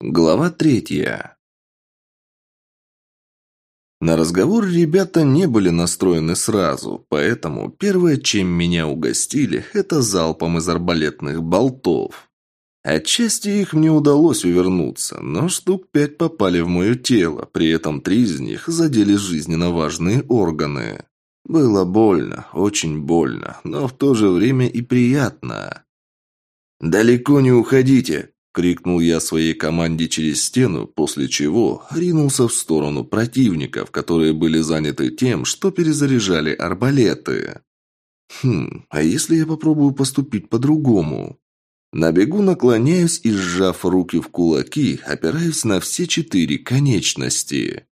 Глава третья. На разговор ребята не были настроены сразу, поэтому первое, чем меня угостили, это залпом из арбалетных болтов. Отчасти их мне удалось увернуться, но штук пять попали в мое тело, при этом три из них задели жизненно важные органы. Было больно, очень больно, но в то же время и приятно. «Далеко не уходите!» – крикнул я своей команде через стену, после чего ринулся в сторону противников, которые были заняты тем, что перезаряжали арбалеты. Хм, а если я попробую поступить по-другому? На бегу наклоняюсь и, сжав руки в кулаки, опираюсь на все четыре конечности.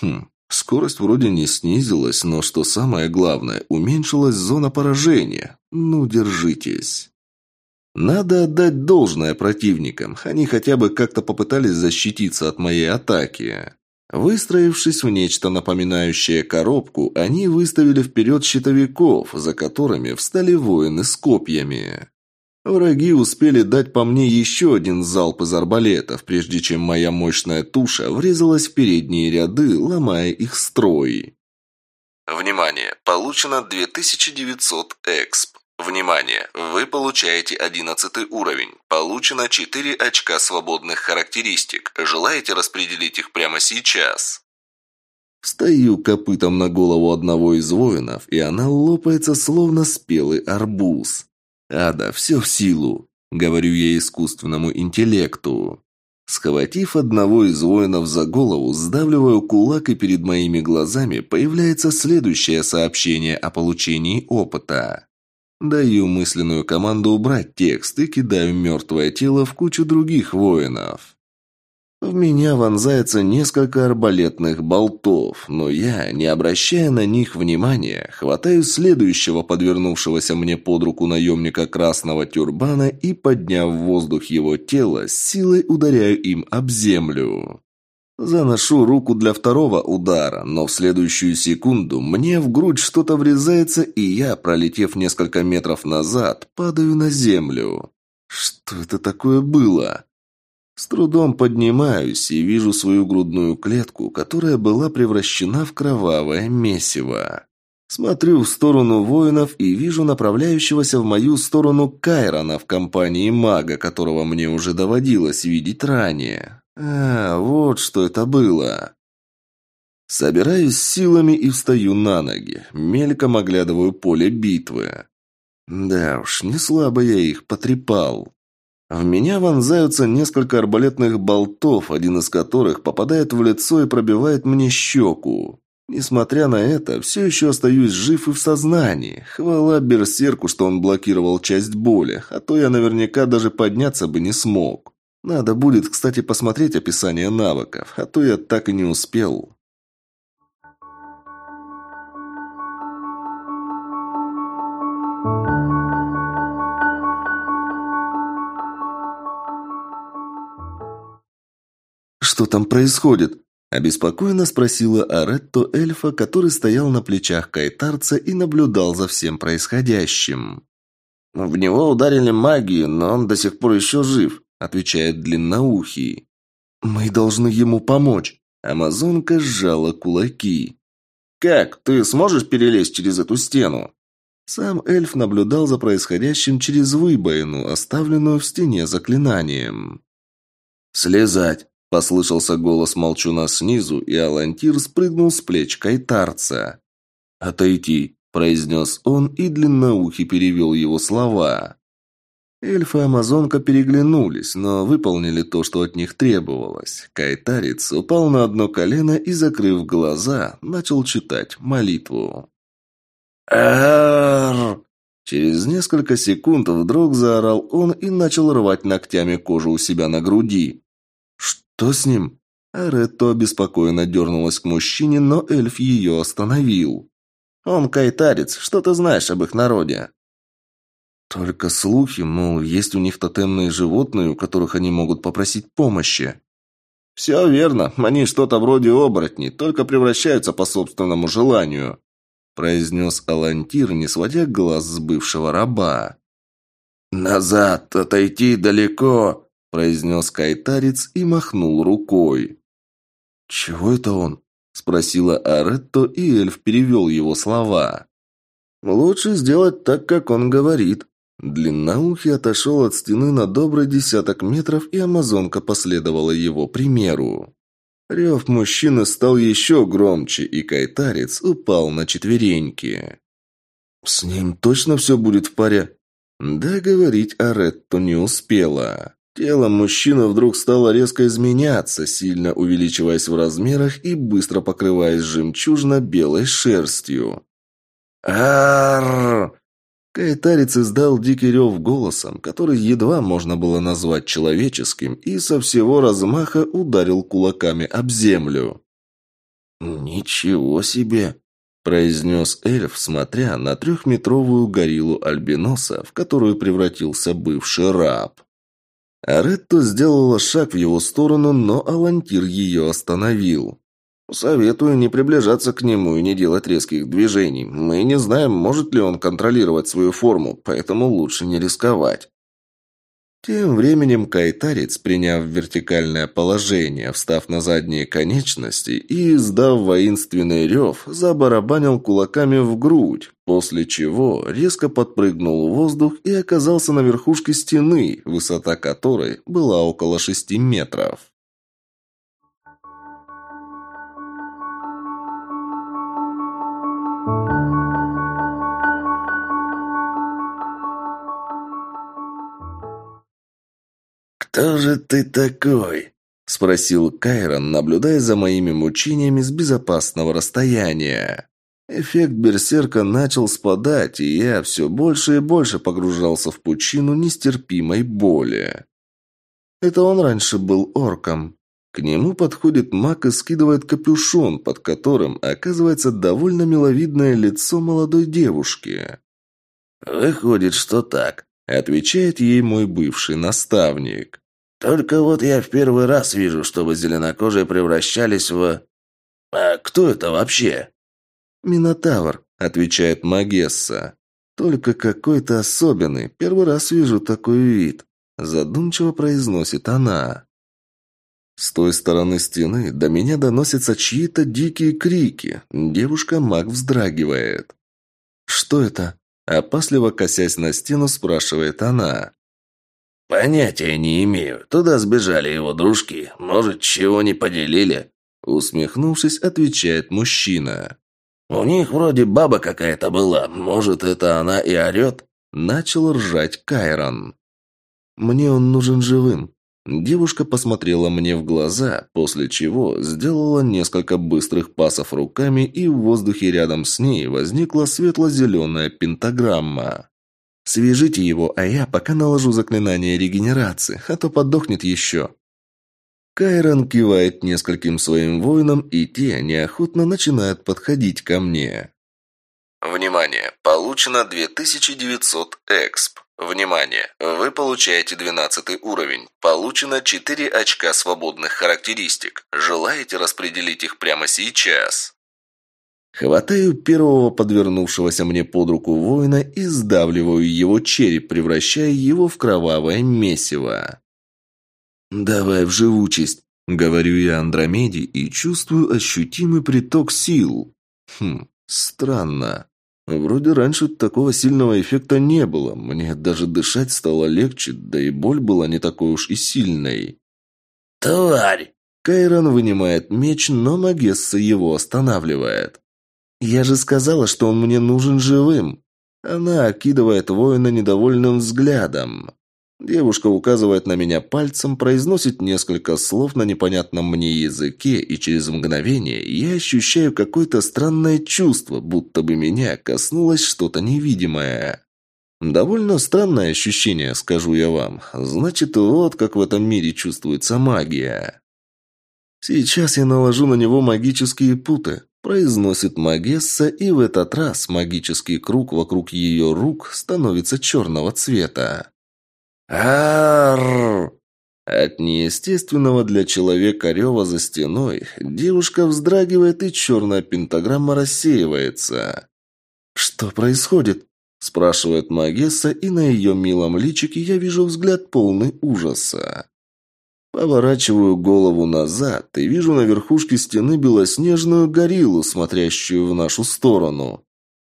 Хм, скорость вроде не снизилась, но что самое главное, уменьшилась зона поражения. Ну, держитесь. Надо отдать должное противникам. Они хотя бы как-то попытались защититься от моей атаки. Выстроившись в нечто напоминающее коробку, они выставили вперед щитовиков, за которыми встали воины с копьями. Враги успели дать по мне еще один залп из арбалетов, прежде чем моя мощная туша врезалась в передние ряды, ломая их строй. Внимание! Получено 2900 эксп. Внимание! Вы получаете 11 уровень. Получено 4 очка свободных характеристик. Желаете распределить их прямо сейчас? Стою копытом на голову одного из воинов, и она лопается, словно спелый арбуз. «Ада, все в силу», — говорю я искусственному интеллекту. Схватив одного из воинов за голову, сдавливаю кулак, и перед моими глазами появляется следующее сообщение о получении опыта. Даю мысленную команду убрать текст и кидаю мертвое тело в кучу других воинов. В меня вонзается несколько арбалетных болтов, но я, не обращая на них внимания, хватаю следующего подвернувшегося мне под руку наемника красного тюрбана и, подняв в воздух его тело, силой ударяю им об землю. Заношу руку для второго удара, но в следующую секунду мне в грудь что-то врезается, и я, пролетев несколько метров назад, падаю на землю. Что это такое было? С трудом поднимаюсь и вижу свою грудную клетку, которая была превращена в кровавое месиво. Смотрю в сторону воинов и вижу направляющегося в мою сторону Кайрона в компании мага, которого мне уже доводилось видеть ранее. А, вот что это было. Собираюсь силами и встаю на ноги. Мельком оглядываю поле битвы. Да уж, не слабо я их потрепал. В меня вонзаются несколько арбалетных болтов, один из которых попадает в лицо и пробивает мне щеку. Несмотря на это, все еще остаюсь жив и в сознании. Хвала Берсерку, что он блокировал часть боли, а то я наверняка даже подняться бы не смог. Надо будет, кстати, посмотреть описание навыков, а то я так и не успел. «Что там происходит?» – обеспокоенно спросила Аретто эльфа, который стоял на плечах кайтарца и наблюдал за всем происходящим. «В него ударили магию, но он до сих пор еще жив отвечает длинноухий. «Мы должны ему помочь». Амазонка сжала кулаки. «Как? Ты сможешь перелезть через эту стену?» Сам эльф наблюдал за происходящим через выбоину, оставленную в стене заклинанием. «Слезать!» – послышался голос молчуна снизу, и Алантир спрыгнул с плеч кайтарца. «Отойти!» – произнес он, и длинноухий перевел его слова. Эльф и амазонка переглянулись, но выполнили то, что от них требовалось. Кайтарец упал на одно колено и, закрыв глаза, начал читать молитву. «Ар!» Через несколько секунд вдруг заорал он и начал рвать ногтями кожу у себя на груди. «Что с ним?» Аретто обеспокоенно дернулась к мужчине, но эльф ее остановил. «Он кайтарец, что ты знаешь об их народе?» Только слухи, мол, есть у них тотемные животные, у которых они могут попросить помощи. «Все верно. Они что-то вроде оборотней, только превращаются по собственному желанию», произнес Алантир, не сводя глаз с бывшего раба. «Назад! Отойти далеко!» – произнес кайтарец и махнул рукой. «Чего это он?» – спросила Аретто, и эльф перевел его слова. «Лучше сделать так, как он говорит». Длинноухий отошел от стены на добрый десяток метров, и амазонка последовала его примеру. Рев мужчины стал еще громче, и кайтарец упал на четвереньки. «С ним точно все будет в паре?» Да говорить Аретто не успела. Тело мужчины вдруг стало резко изменяться, сильно увеличиваясь в размерах и быстро покрываясь жемчужно-белой шерстью. Арр! Кайтарец издал дикий рев голосом, который едва можно было назвать человеческим, и со всего размаха ударил кулаками об землю. «Ничего себе!» – произнес эльф, смотря на трехметровую гориллу альбиноса, в которую превратился бывший раб. Аретто сделала шаг в его сторону, но Алантир ее остановил. «Советую не приближаться к нему и не делать резких движений. Мы не знаем, может ли он контролировать свою форму, поэтому лучше не рисковать». Тем временем кайтарец, приняв вертикальное положение, встав на задние конечности и, издав воинственный рев, забарабанил кулаками в грудь, после чего резко подпрыгнул в воздух и оказался на верхушке стены, высота которой была около шести метров. «Кто же ты такой?» – спросил Кайрон, наблюдая за моими мучениями с безопасного расстояния. Эффект берсерка начал спадать, и я все больше и больше погружался в пучину нестерпимой боли. Это он раньше был орком. К нему подходит маг и скидывает капюшон, под которым оказывается довольно миловидное лицо молодой девушки. «Выходит, что так», – отвечает ей мой бывший наставник. Только вот я в первый раз вижу, чтобы зеленокожие превращались в... А кто это вообще? Минотавр, отвечает Магесса. Только какой-то особенный. Первый раз вижу такой вид. Задумчиво произносит она. С той стороны стены до меня доносятся чьи-то дикие крики. Девушка-маг вздрагивает. «Что это?» Опасливо косясь на стену, спрашивает она. «Понятия не имею. Туда сбежали его дружки. Может, чего не поделили?» Усмехнувшись, отвечает мужчина. «У них вроде баба какая-то была. Может, это она и орет?» Начал ржать Кайрон. «Мне он нужен живым». Девушка посмотрела мне в глаза, после чего сделала несколько быстрых пасов руками, и в воздухе рядом с ней возникла светло-зеленая пентаграмма. Свяжите его, а я пока наложу заклинание регенерации, а то подохнет еще». Кайрон кивает нескольким своим воинам, и те неохотно начинают подходить ко мне. Внимание! Получено 2900 эксп. Внимание! Вы получаете 12 уровень. Получено 4 очка свободных характеристик. Желаете распределить их прямо сейчас? Хватаю первого подвернувшегося мне под руку воина и сдавливаю его череп, превращая его в кровавое месиво. «Давай в живучесть», — говорю я Андромеде и чувствую ощутимый приток сил. Хм, странно. Вроде раньше такого сильного эффекта не было. Мне даже дышать стало легче, да и боль была не такой уж и сильной. «Тварь!» Кайрон вынимает меч, но Магесса его останавливает. «Я же сказала, что он мне нужен живым!» Она окидывает воина недовольным взглядом. Девушка указывает на меня пальцем, произносит несколько слов на непонятном мне языке, и через мгновение я ощущаю какое-то странное чувство, будто бы меня коснулось что-то невидимое. Довольно странное ощущение, скажу я вам. Значит, вот как в этом мире чувствуется магия. Сейчас я наложу на него магические путы. Произносит Магесса, и в этот раз магический круг вокруг ее рук становится черного цвета. Арр! От неестественного для человека рева за стеной девушка вздрагивает, и черная пентаграмма рассеивается. «Что происходит?» – спрашивает Магесса, и на ее милом личике я вижу взгляд полный ужаса. Поворачиваю голову назад и вижу на верхушке стены белоснежную гориллу, смотрящую в нашу сторону.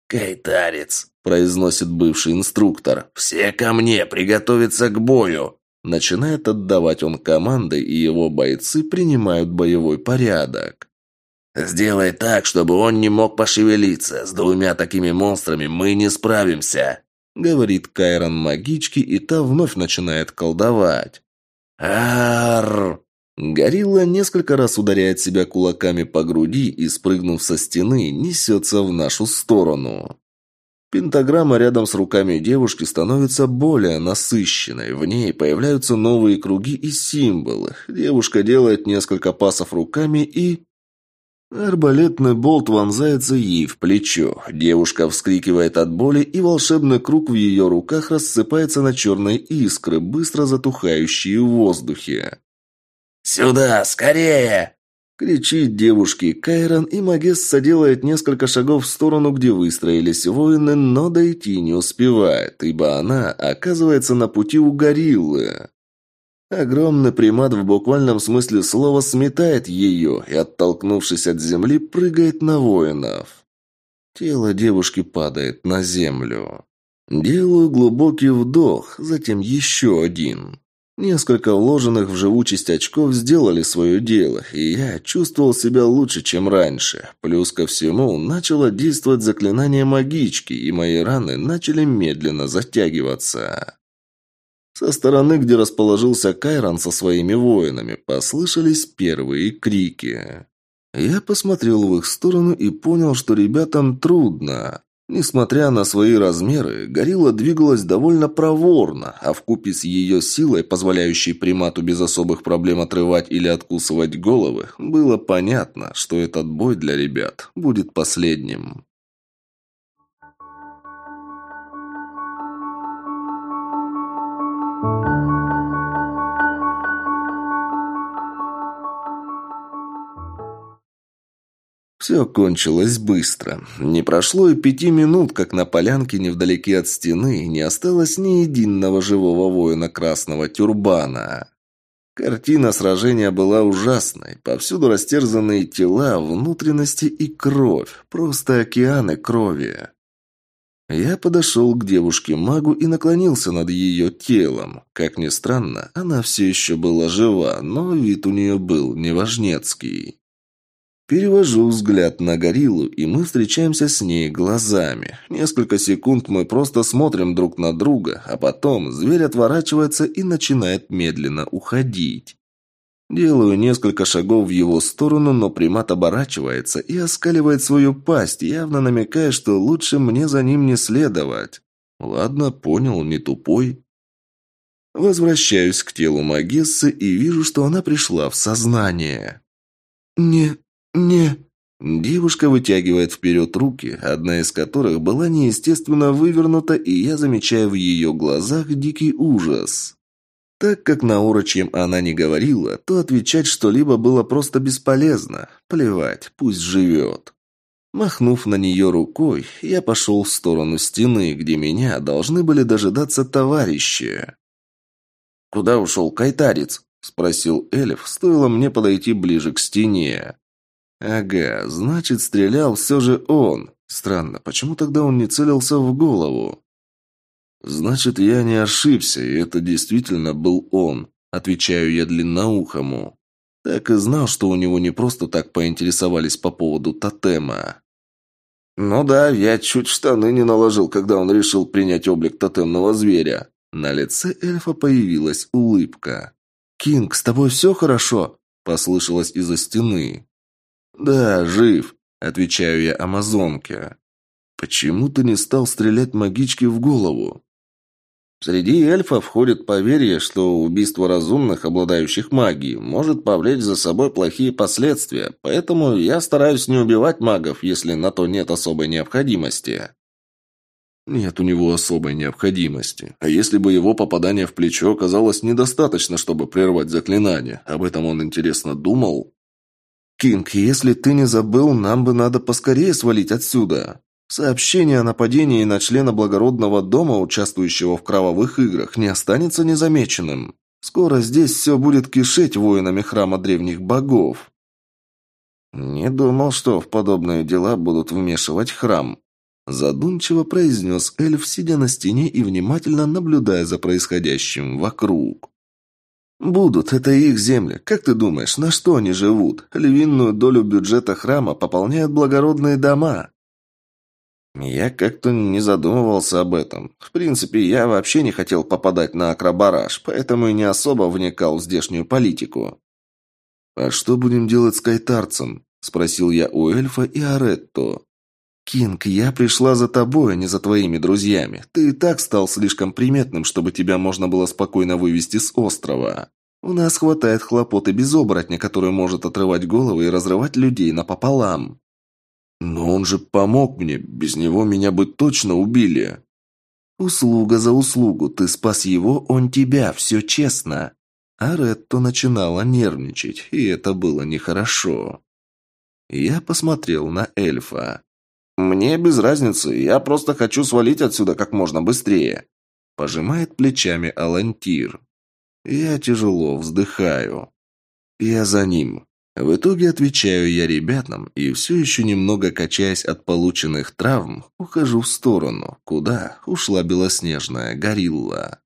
«Кайтарец», – произносит бывший инструктор, – «все ко мне, приготовиться к бою». Начинает отдавать он команды, и его бойцы принимают боевой порядок. «Сделай так, чтобы он не мог пошевелиться. С двумя такими монстрами мы не справимся», — говорит Кайрон магички, и та вновь начинает колдовать. Арр! Горилла несколько раз ударяет себя кулаками по груди и, спрыгнув со стены, несется в нашу сторону. Пентаграмма рядом с руками девушки становится более насыщенной. В ней появляются новые круги и символы. Девушка делает несколько пасов руками и... Арбалетный болт вонзается ей в плечо. Девушка вскрикивает от боли, и волшебный круг в ее руках рассыпается на черные искры, быстро затухающие в воздухе. «Сюда, скорее!» Кричит девушке Кайрон, и Магесса делает несколько шагов в сторону, где выстроились воины, но дойти не успевает, ибо она оказывается на пути у гориллы. Огромный примат в буквальном смысле слова сметает ее и, оттолкнувшись от земли, прыгает на воинов. Тело девушки падает на землю. Делаю глубокий вдох, затем еще один. Несколько вложенных в живучесть очков сделали свое дело, и я чувствовал себя лучше, чем раньше. Плюс ко всему, начало действовать заклинание магички, и мои раны начали медленно затягиваться. Со стороны, где расположился Кайрон со своими воинами, послышались первые крики. Я посмотрел в их сторону и понял, что ребятам трудно. Несмотря на свои размеры, горилла двигалась довольно проворно, а вкупе с ее силой, позволяющей примату без особых проблем отрывать или откусывать головы, было понятно, что этот бой для ребят будет последним. Все кончилось быстро. Не прошло и пяти минут, как на полянке невдалеке от стены не осталось ни единого живого воина красного тюрбана. Картина сражения была ужасной. Повсюду растерзанные тела, внутренности и кровь. Просто океаны крови. Я подошел к девушке-магу и наклонился над ее телом. Как ни странно, она все еще была жива, но вид у нее был неважнецкий. Перевожу взгляд на гориллу, и мы встречаемся с ней глазами. Несколько секунд мы просто смотрим друг на друга, а потом зверь отворачивается и начинает медленно уходить. Делаю несколько шагов в его сторону, но примат оборачивается и оскаливает свою пасть, явно намекая, что лучше мне за ним не следовать. Ладно, понял, не тупой. Возвращаюсь к телу Магессы и вижу, что она пришла в сознание. «Не «Не...» Девушка вытягивает вперед руки, одна из которых была неестественно вывернута, и я замечаю в ее глазах дикий ужас. Так как на урочьем она не говорила, то отвечать что-либо было просто бесполезно. Плевать, пусть живет. Махнув на нее рукой, я пошел в сторону стены, где меня должны были дожидаться товарищи. «Куда ушел кайтарец?» – спросил эльф, стоило мне подойти ближе к стене. Ага, значит, стрелял все же он. Странно, почему тогда он не целился в голову? Значит, я не ошибся, и это действительно был он, отвечаю я длинноухому. Так и знал, что у него не просто так поинтересовались по поводу тотема. «Ну да, я чуть штаны не наложил, когда он решил принять облик тотемного зверя». На лице эльфа появилась улыбка. «Кинг, с тобой все хорошо?» – послышалось из-за стены. «Да, жив», — отвечаю я амазонке. «Почему ты не стал стрелять магичке в голову?» Среди эльфов входит поверье, что убийство разумных, обладающих магией, может повлечь за собой плохие последствия, поэтому я стараюсь не убивать магов, если на то нет особой необходимости. Нет у него особой необходимости. А если бы его попадание в плечо оказалось недостаточно, чтобы прервать заклинание, об этом он, интересно, думал? «Кинг, если ты не забыл, нам бы надо поскорее свалить отсюда. Сообщение о нападении на члена благородного дома, участвующего в кровавых играх, не останется незамеченным», Скоро здесь все будет кишеть воинами храма древних богов. Не думал, что в подобные дела будут вмешивать храм. Задумчиво произнес эльф, сидя на стене и внимательно наблюдая за происходящим вокруг. «Будут, это их земли. Как ты думаешь, на что они живут? Львиную долю бюджета храма пополняют благородные дома». Я как-то не задумывался об этом. В принципе, я вообще не хотел попадать на акробараж, поэтому и не особо вникал в здешнюю политику. «А что будем делать с кайтарцем?» – спросил я у эльфа и Аретто. «Кинг, я пришла за тобой, а не за твоими друзьями. Ты и так стал слишком приметным, чтобы тебя можно было спокойно вывести с острова. У нас хватает хлопот и без оборотня, который может отрывать головы и разрывать людей напополам». «Но он же помог мне, без него меня бы точно убили». «Услуга за услугу, ты спас его, он тебя, все честно». А Ретто начинала нервничать, и это было нехорошо. Я посмотрел на эльфа. «Мне без разницы, я просто хочу свалить отсюда как можно быстрее», пожимает плечами Алантир. Я тяжело вздыхаю. Я за ним. В итоге отвечаю я ребятам и все еще немного качаясь от полученных травм, ухожу в сторону, куда ушла белоснежная горилла.